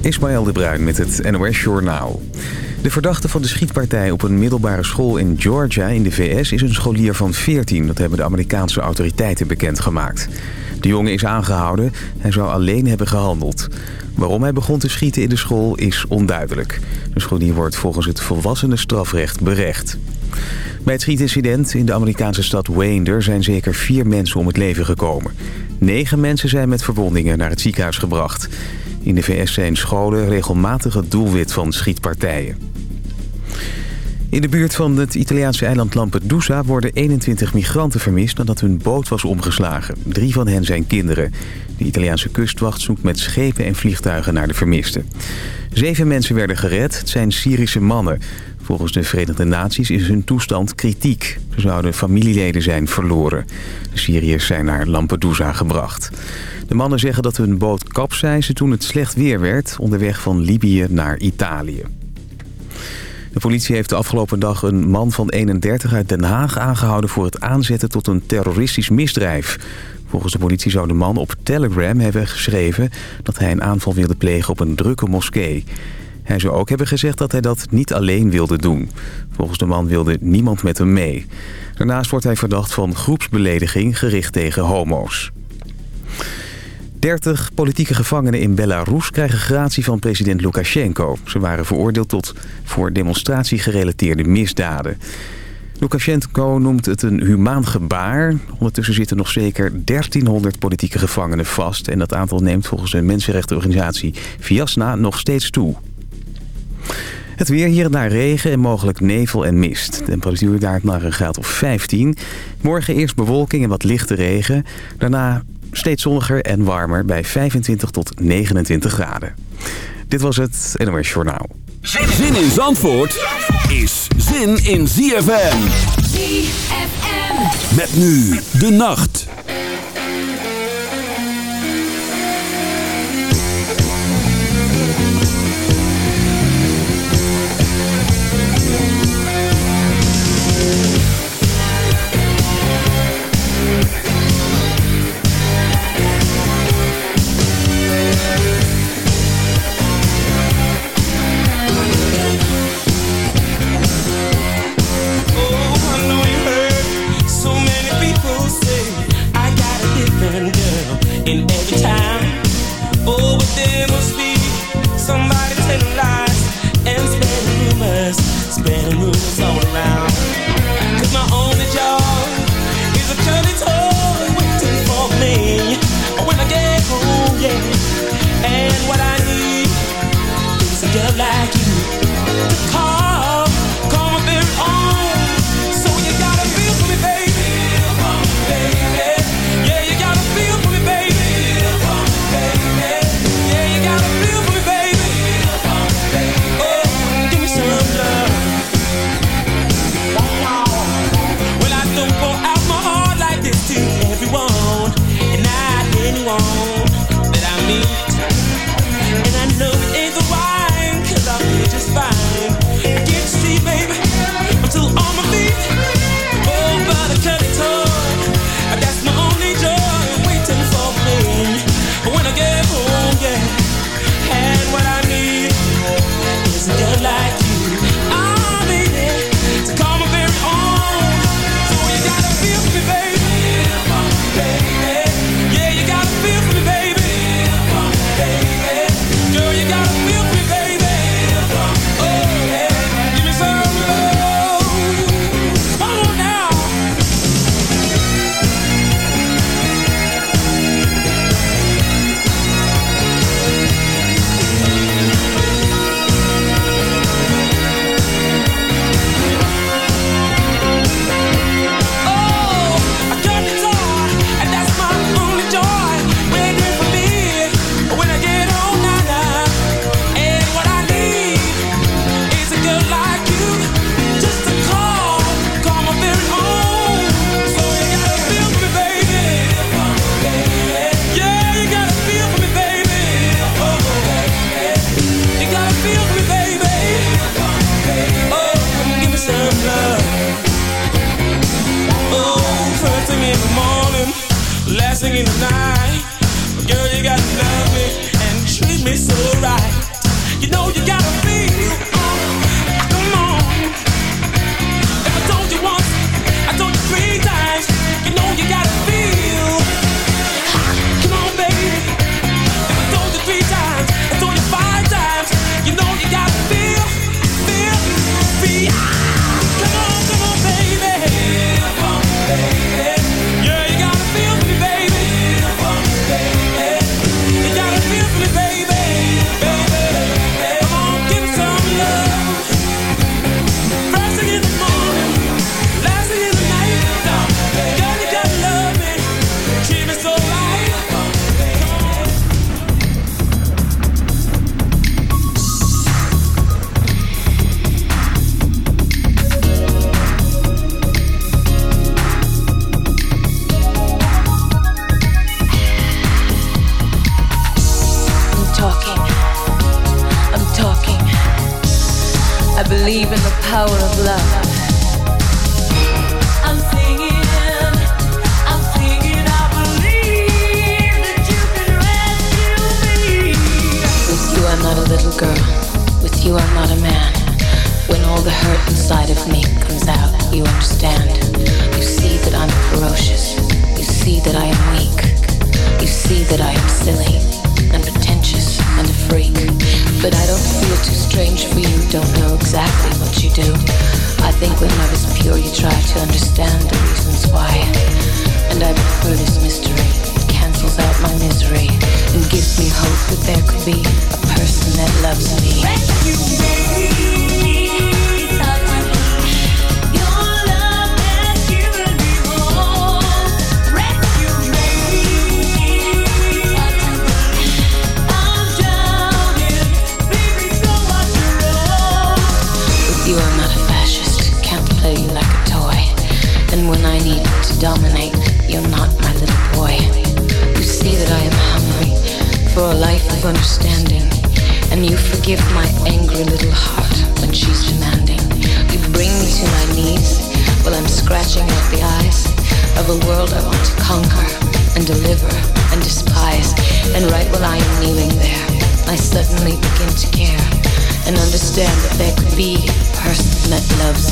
Ismaël de Bruin met het NOS Journaal. De verdachte van de schietpartij op een middelbare school in Georgia in de VS... is een scholier van 14, dat hebben de Amerikaanse autoriteiten bekendgemaakt. De jongen is aangehouden, hij zou alleen hebben gehandeld. Waarom hij begon te schieten in de school is onduidelijk. De scholier wordt volgens het volwassenenstrafrecht berecht. Bij het schietincident in de Amerikaanse stad Wayne zijn zeker vier mensen om het leven gekomen. Negen mensen zijn met verwondingen naar het ziekenhuis gebracht. In de VS zijn scholen regelmatig het doelwit van schietpartijen. In de buurt van het Italiaanse eiland Lampedusa worden 21 migranten vermist nadat hun boot was omgeslagen. Drie van hen zijn kinderen. De Italiaanse kustwacht zoekt met schepen en vliegtuigen naar de vermisten. Zeven mensen werden gered. Het zijn Syrische mannen. Volgens de Verenigde Naties is hun toestand kritiek. Ze zouden familieleden zijn verloren. De Syriërs zijn naar Lampedusa gebracht. De mannen zeggen dat hun boot kapseisde toen het slecht weer werd... onderweg van Libië naar Italië. De politie heeft de afgelopen dag een man van 31 uit Den Haag aangehouden... voor het aanzetten tot een terroristisch misdrijf. Volgens de politie zou de man op Telegram hebben geschreven... dat hij een aanval wilde plegen op een drukke moskee. Hij zou ook hebben gezegd dat hij dat niet alleen wilde doen. Volgens de man wilde niemand met hem mee. Daarnaast wordt hij verdacht van groepsbelediging gericht tegen homo's. 30 politieke gevangenen in Belarus krijgen gratie van president Lukashenko. Ze waren veroordeeld tot voor demonstratiegerelateerde misdaden. Lukashenko noemt het een humaan gebaar. Ondertussen zitten nog zeker 1300 politieke gevangenen vast... en dat aantal neemt volgens de mensenrechtenorganisatie Viasna nog steeds toe. Het weer hier en daar regen en mogelijk nevel en mist. De temperatuur daalt naar een graad of 15. Morgen eerst bewolking en wat lichte regen. Daarna steeds zonniger en warmer bij 25 tot 29 graden. Dit was het NOS Journaal. Zin in Zandvoort is zin in ZFM. ZFM. Met nu de nacht. be a person that loves.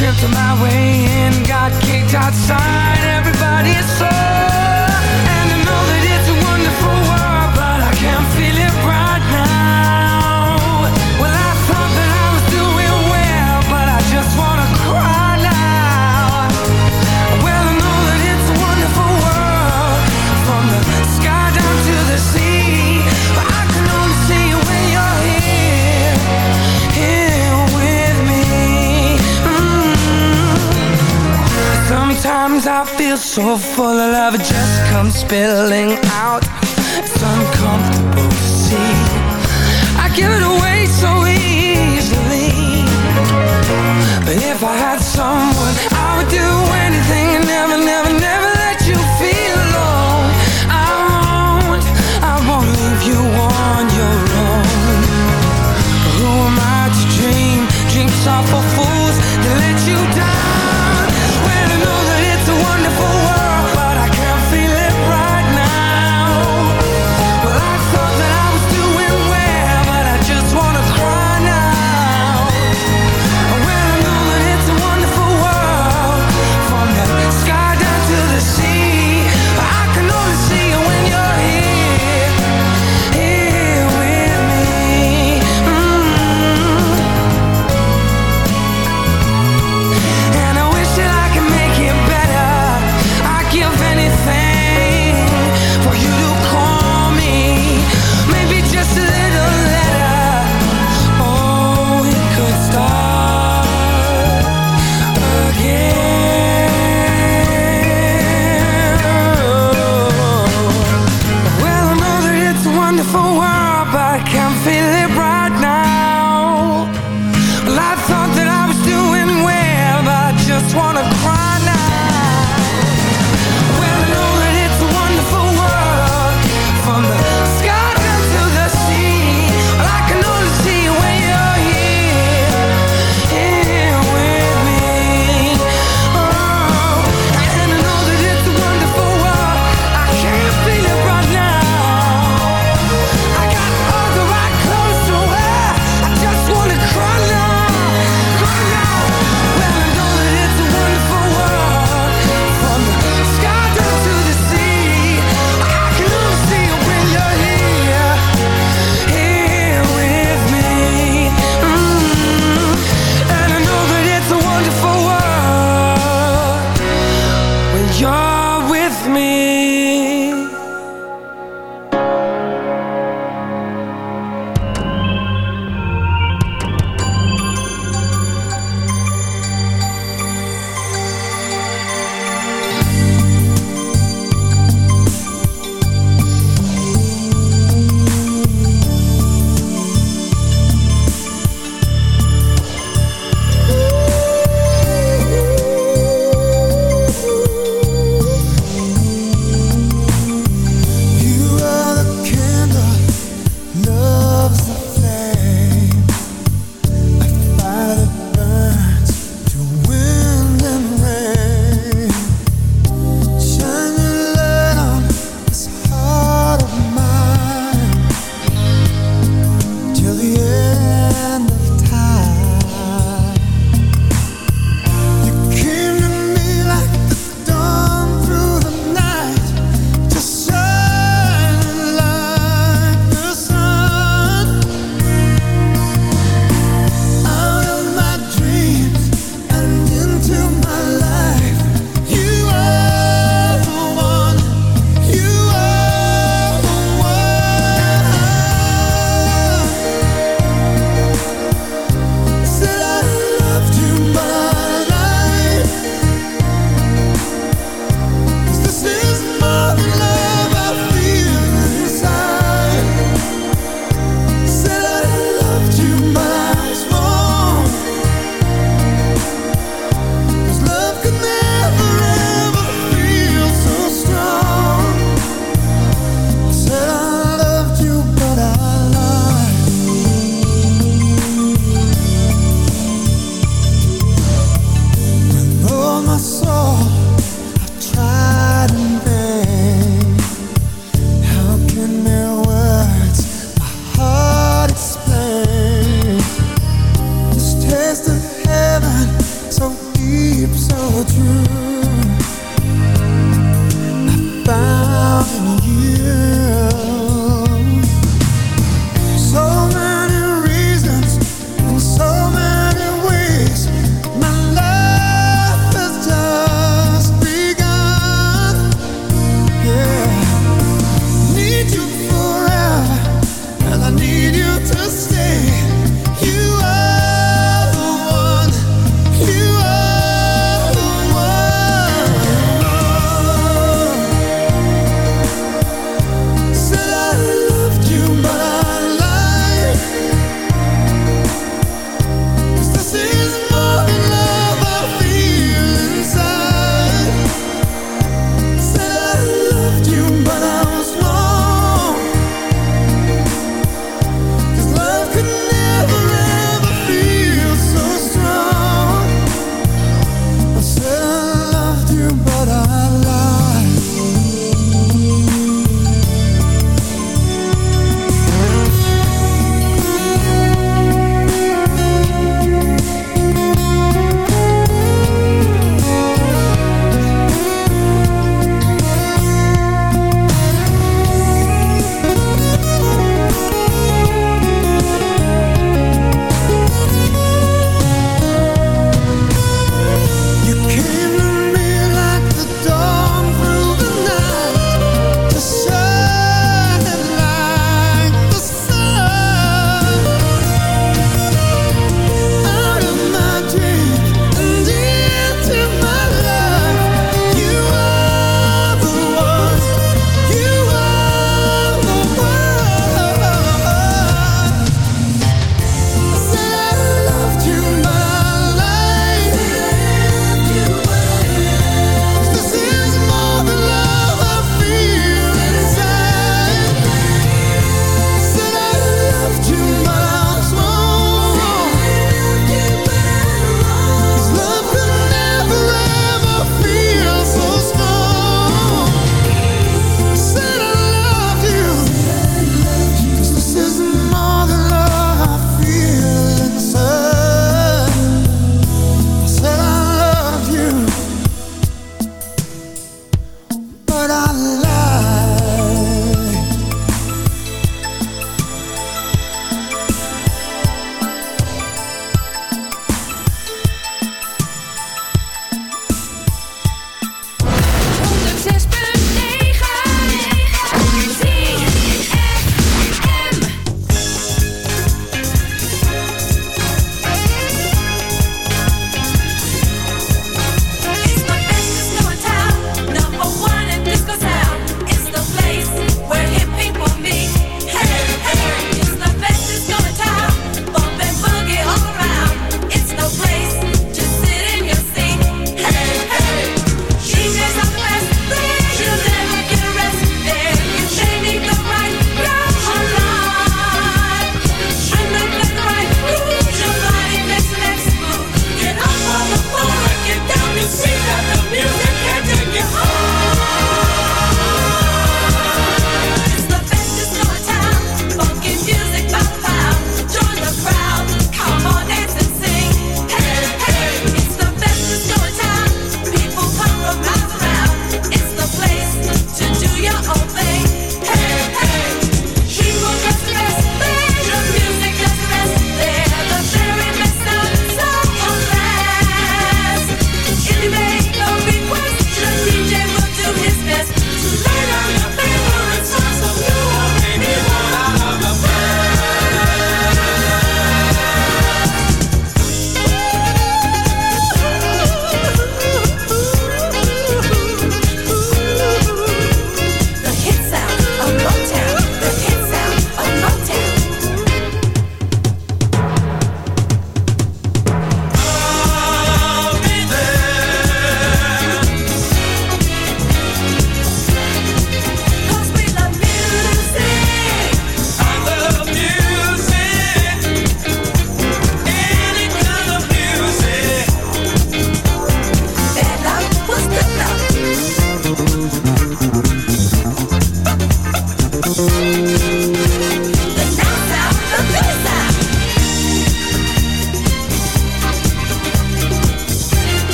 tripped on my way in, got kicked outside. Everybody is so. Sometimes I feel so full of love It just comes spilling out. It's uncomfortable to see. I give it away so easily. But if I had someone I would do anything And never, never, never let you feel alone. I won't, I won't leave you on your own. Who am I to dream? Dreams are for fools.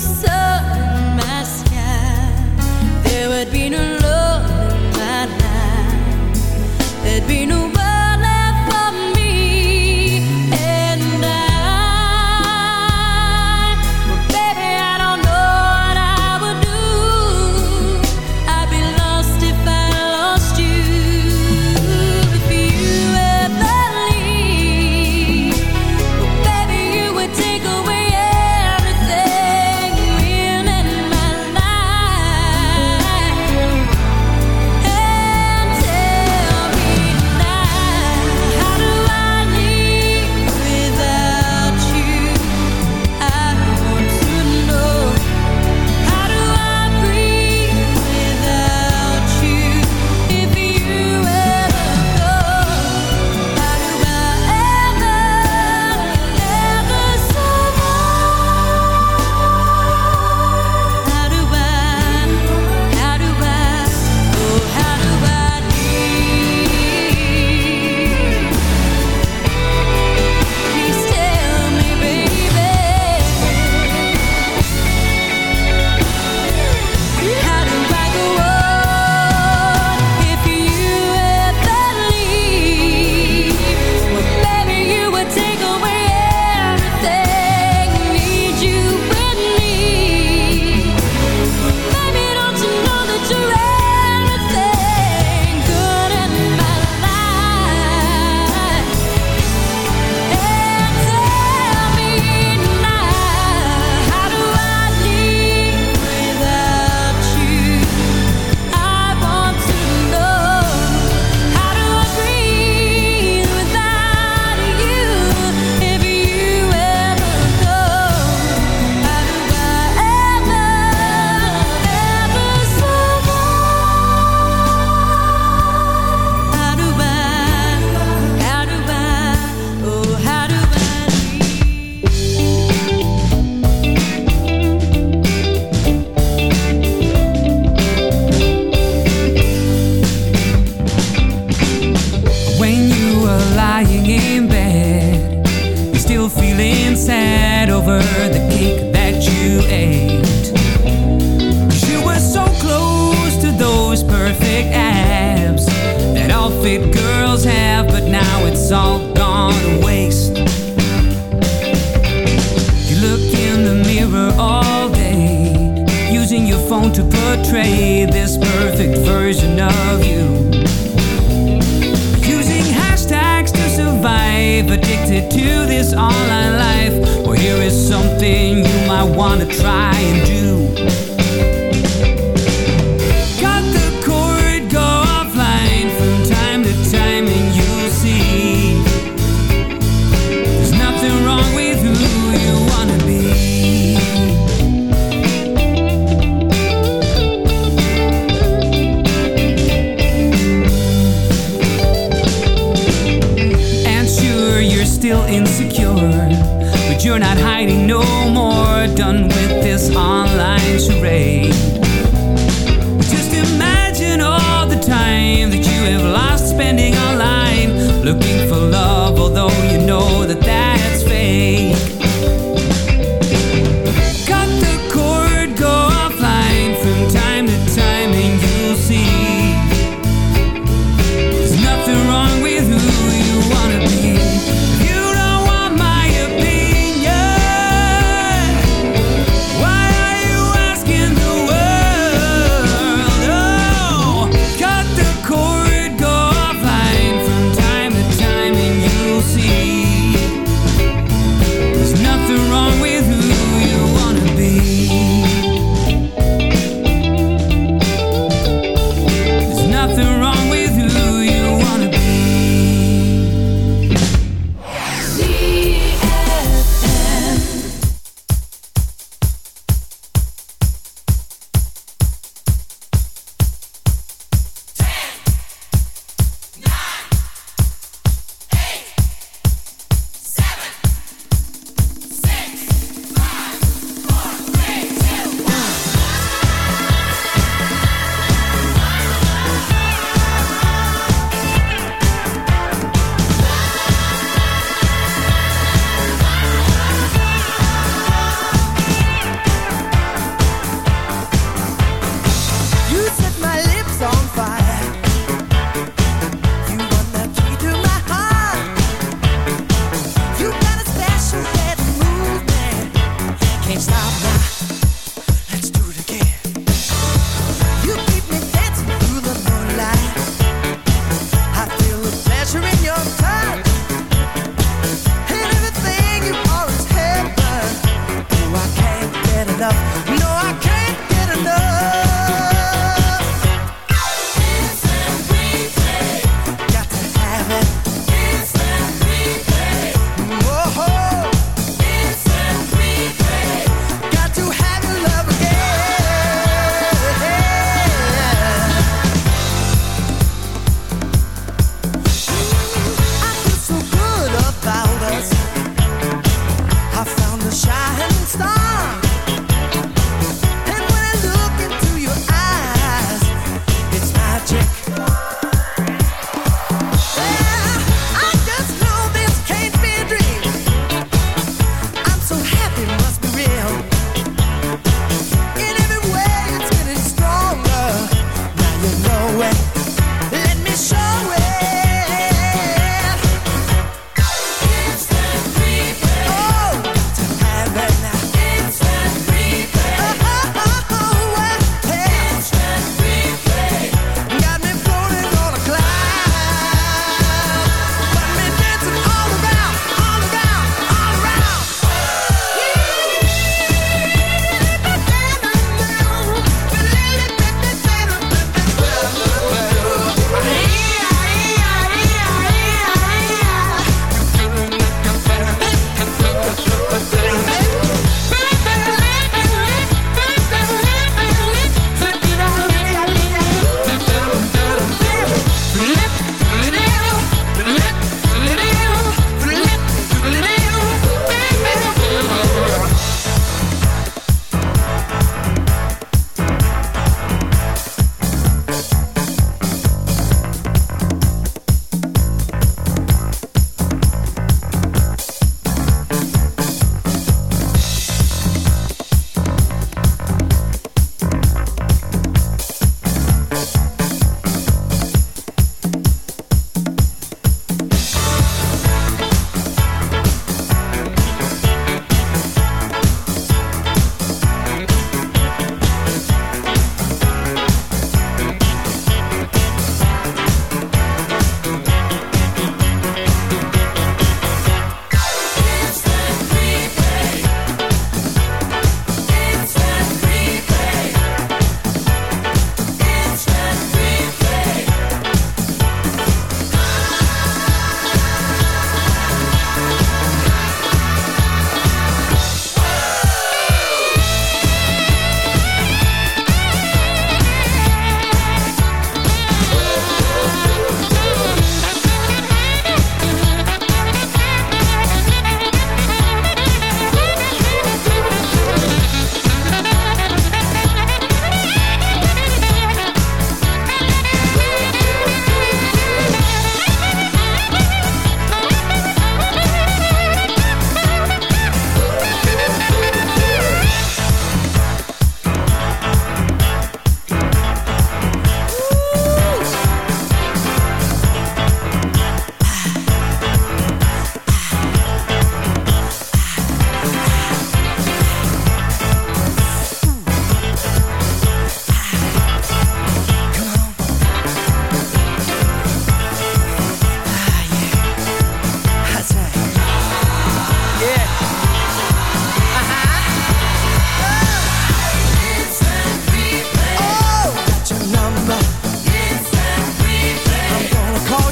so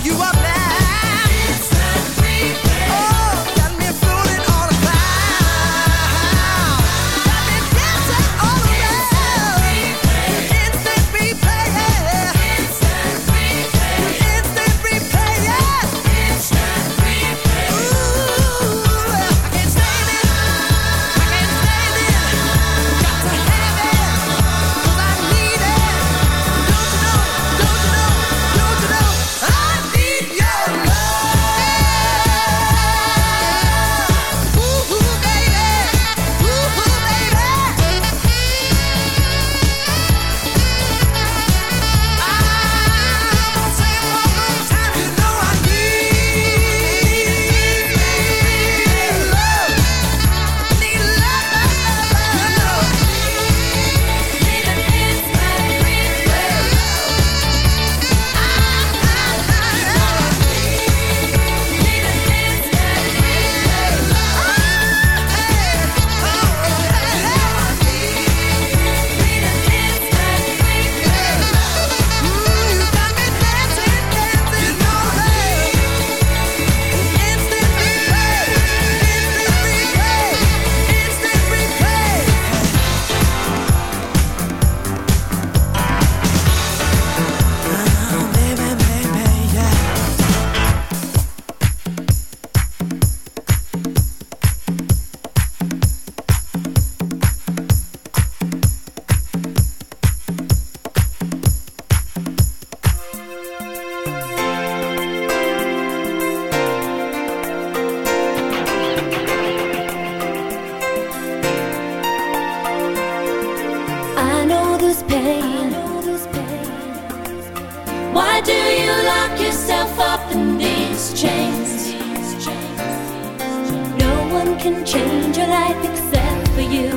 you are. this pain? Why do you lock yourself up in these chains? No one can change your life except for you.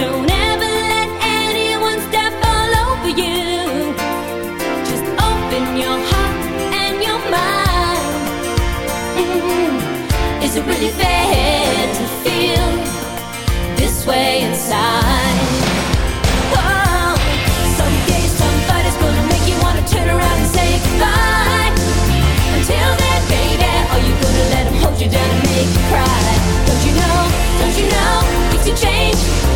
Don't ever let anyone step all over you. Just open your heart and your mind. Mm -hmm. Is it really fair to feel this way? cry. Don't you know? Don't you know? Things can change.